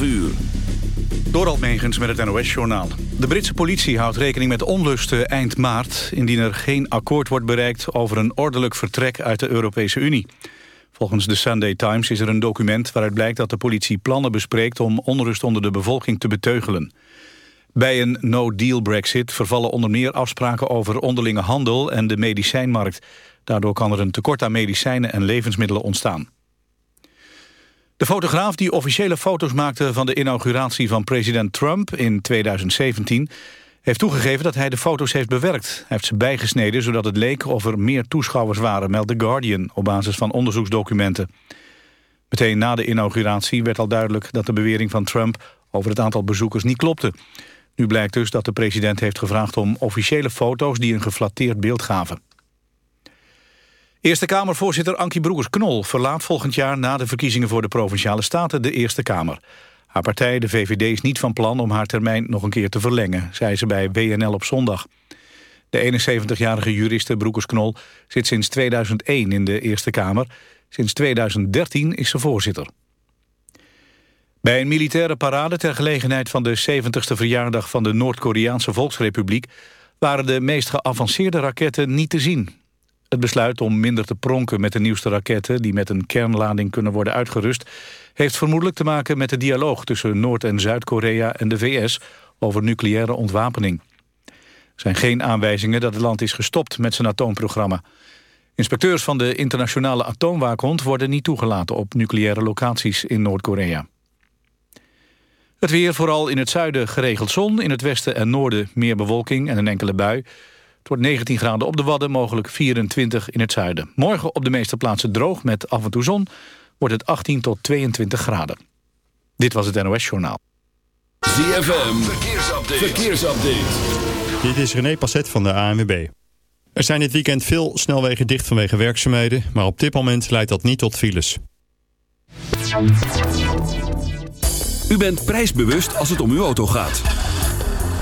12 uur. Door Megens met het NOS-journaal. De Britse politie houdt rekening met onlusten eind maart... indien er geen akkoord wordt bereikt over een ordelijk vertrek uit de Europese Unie. Volgens de Sunday Times is er een document waaruit blijkt dat de politie plannen bespreekt... om onrust onder de bevolking te beteugelen. Bij een no-deal brexit vervallen onder meer afspraken over onderlinge handel... en de medicijnmarkt. Daardoor kan er een tekort aan medicijnen en levensmiddelen ontstaan. De fotograaf die officiële foto's maakte van de inauguratie van president Trump in 2017 heeft toegegeven dat hij de foto's heeft bewerkt. Hij heeft ze bijgesneden zodat het leek of er meer toeschouwers waren, meldt The Guardian op basis van onderzoeksdocumenten. Meteen na de inauguratie werd al duidelijk dat de bewering van Trump over het aantal bezoekers niet klopte. Nu blijkt dus dat de president heeft gevraagd om officiële foto's die een geflatteerd beeld gaven. Eerste Kamervoorzitter Ankie Broekers-Knol verlaat volgend jaar na de verkiezingen voor de Provinciale Staten de Eerste Kamer. Haar partij, de VVD, is niet van plan om haar termijn nog een keer te verlengen, zei ze bij WNL op zondag. De 71-jarige juriste Broekers-Knol zit sinds 2001 in de Eerste Kamer. Sinds 2013 is ze voorzitter. Bij een militaire parade ter gelegenheid van de 70ste verjaardag van de Noord-Koreaanse Volksrepubliek waren de meest geavanceerde raketten niet te zien. Het besluit om minder te pronken met de nieuwste raketten... die met een kernlading kunnen worden uitgerust... heeft vermoedelijk te maken met de dialoog tussen Noord- en Zuid-Korea en de VS... over nucleaire ontwapening. Er zijn geen aanwijzingen dat het land is gestopt met zijn atoomprogramma. Inspecteurs van de internationale atoomwaakhond... worden niet toegelaten op nucleaire locaties in Noord-Korea. Het weer, vooral in het zuiden geregeld zon... in het westen en noorden meer bewolking en een enkele bui... Het wordt 19 graden op de Wadden, mogelijk 24 in het zuiden. Morgen op de meeste plaatsen droog met af en toe zon... wordt het 18 tot 22 graden. Dit was het NOS Journaal. ZFM, verkeersupdate. verkeersupdate. Dit is René Passet van de ANWB. Er zijn dit weekend veel snelwegen dicht vanwege werkzaamheden... maar op dit moment leidt dat niet tot files. U bent prijsbewust als het om uw auto gaat.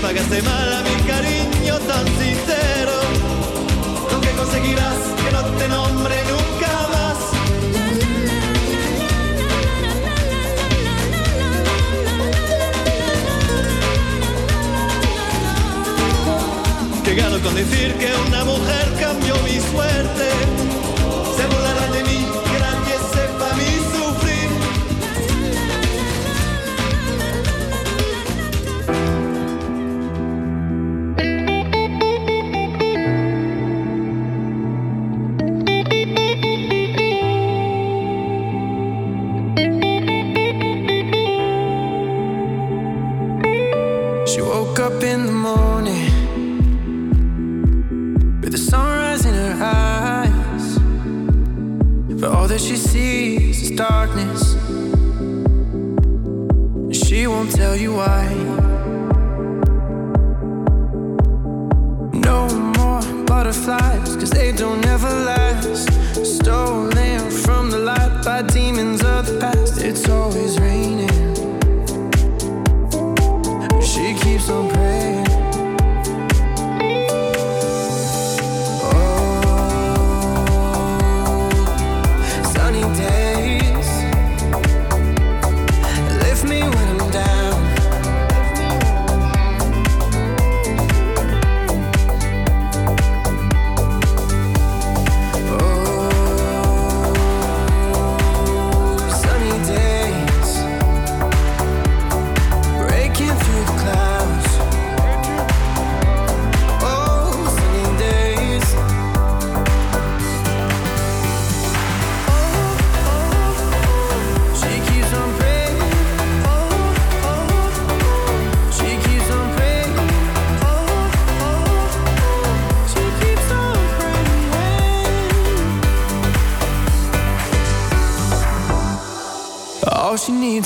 Pagaste mal a mi cariño tan sincero, lo que conseguirás que no te nombre nunca más. Que gano con decir que una mujer cambió mi suerte.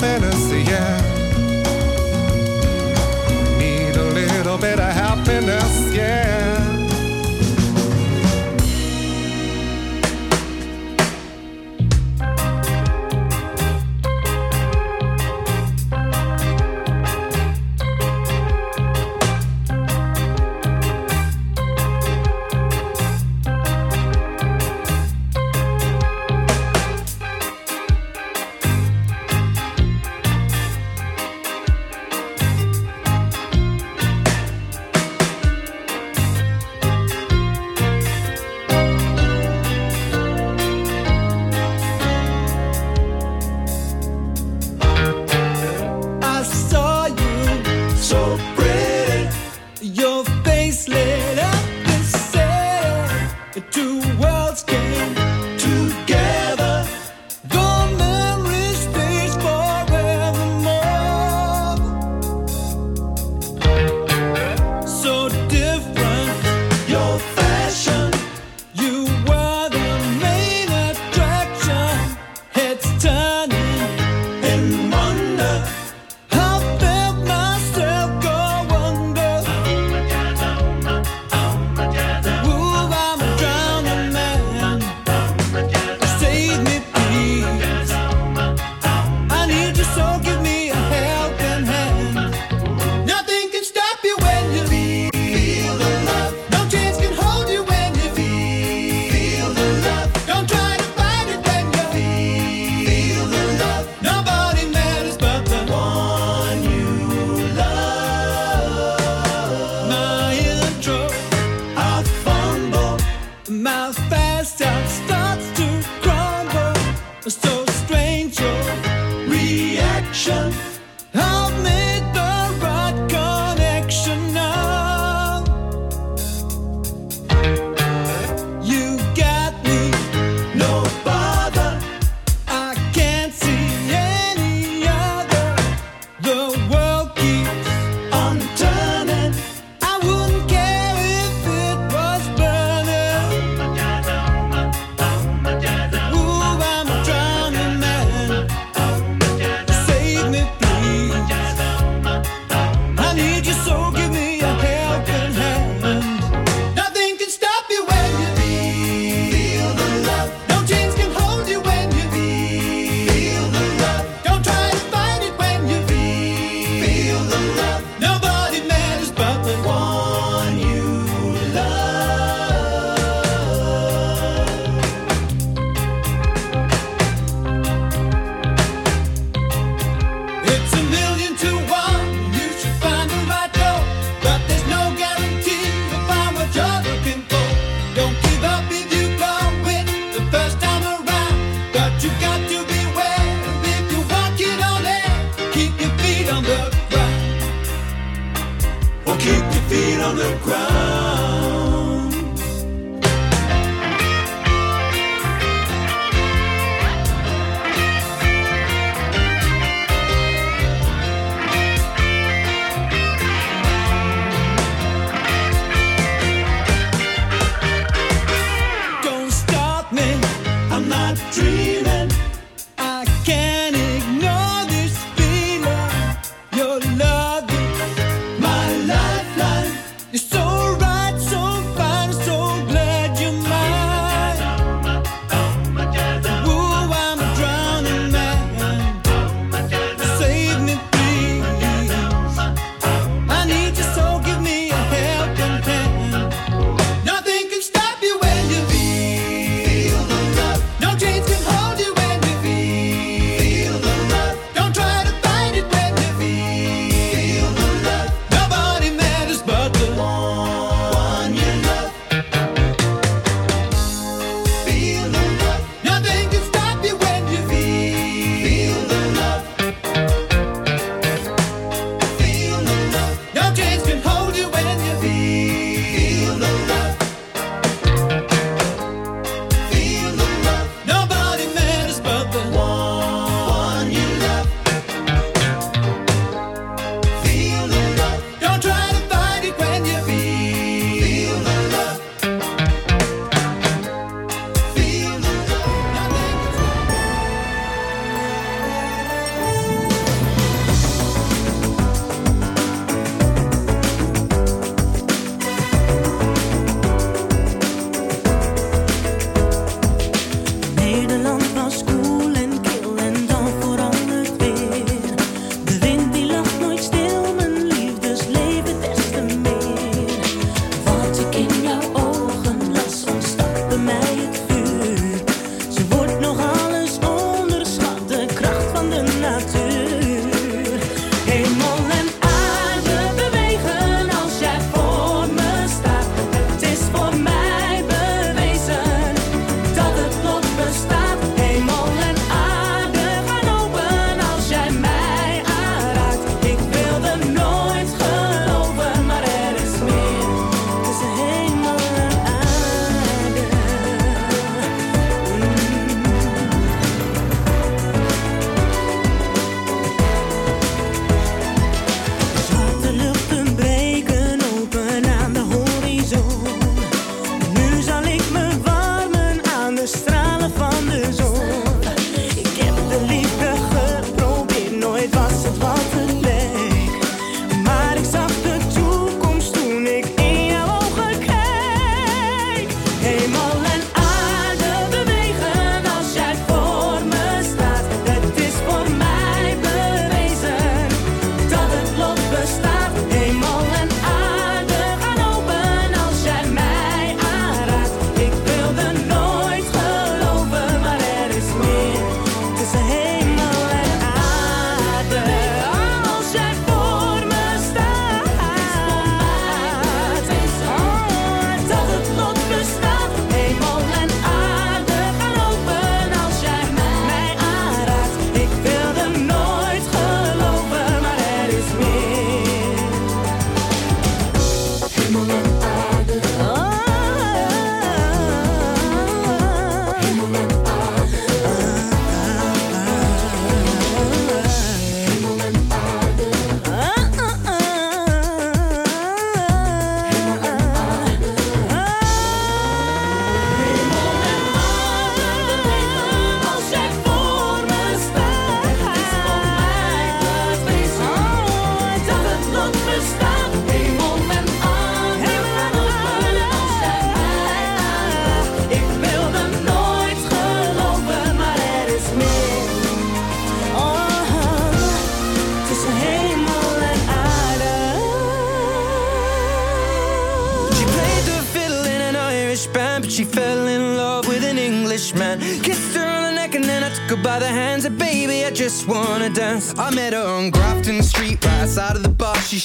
happiness, yeah. Need a little bit of happiness, yeah.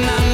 na, na.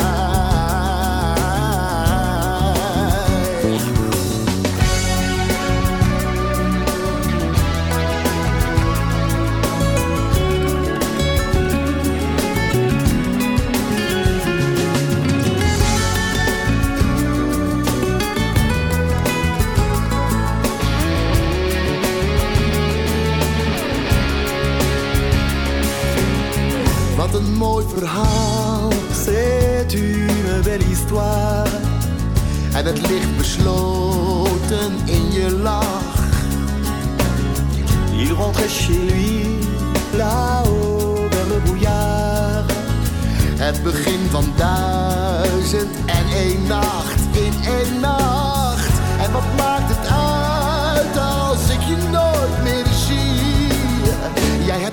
Verhaal, c'est une belle histoire. En het ligt besloten in je lach. Il rentrait chez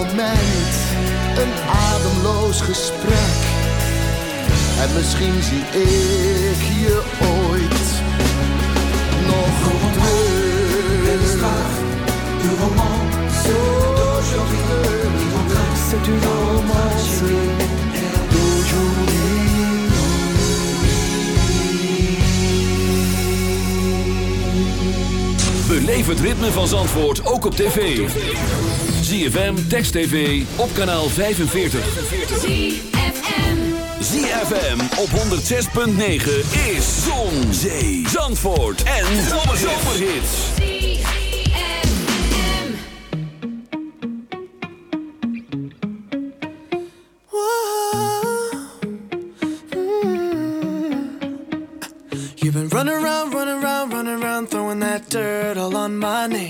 voor een ademloos gesprek. En misschien zie ik je ooit nog op terug. Du roman, c'est du roman, Beleef het ritme van Zandvoort ook op tv. ZFM Text TV op kanaal 45. ZFM. ZFM op 106.9 is Zon, Zee, Zandvoort en Zomerhits. You've been running around, running around, running around, throwing that dirt all on my name.